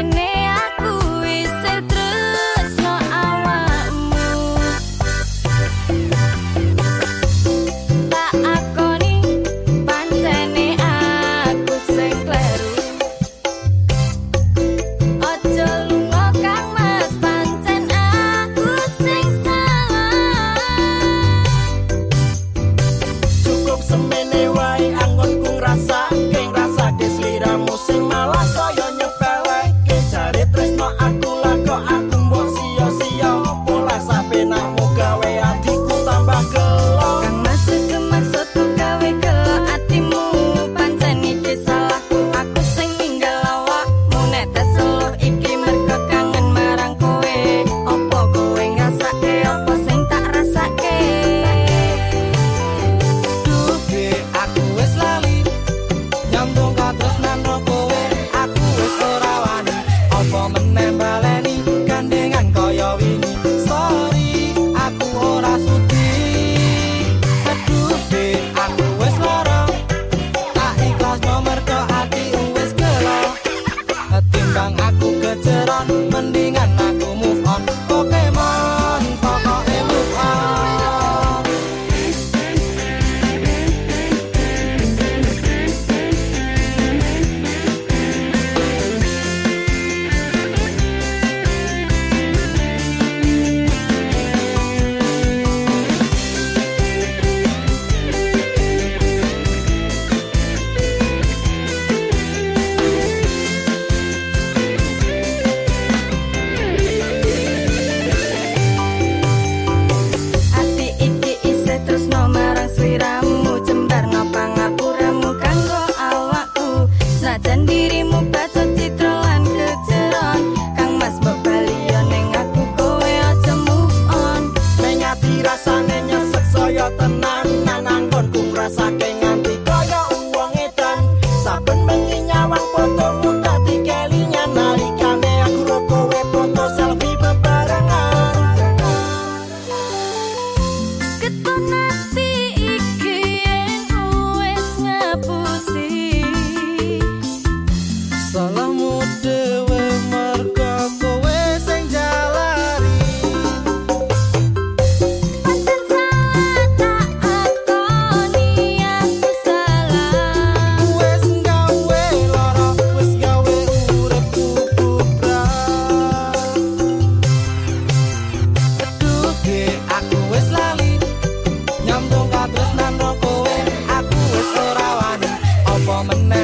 and mình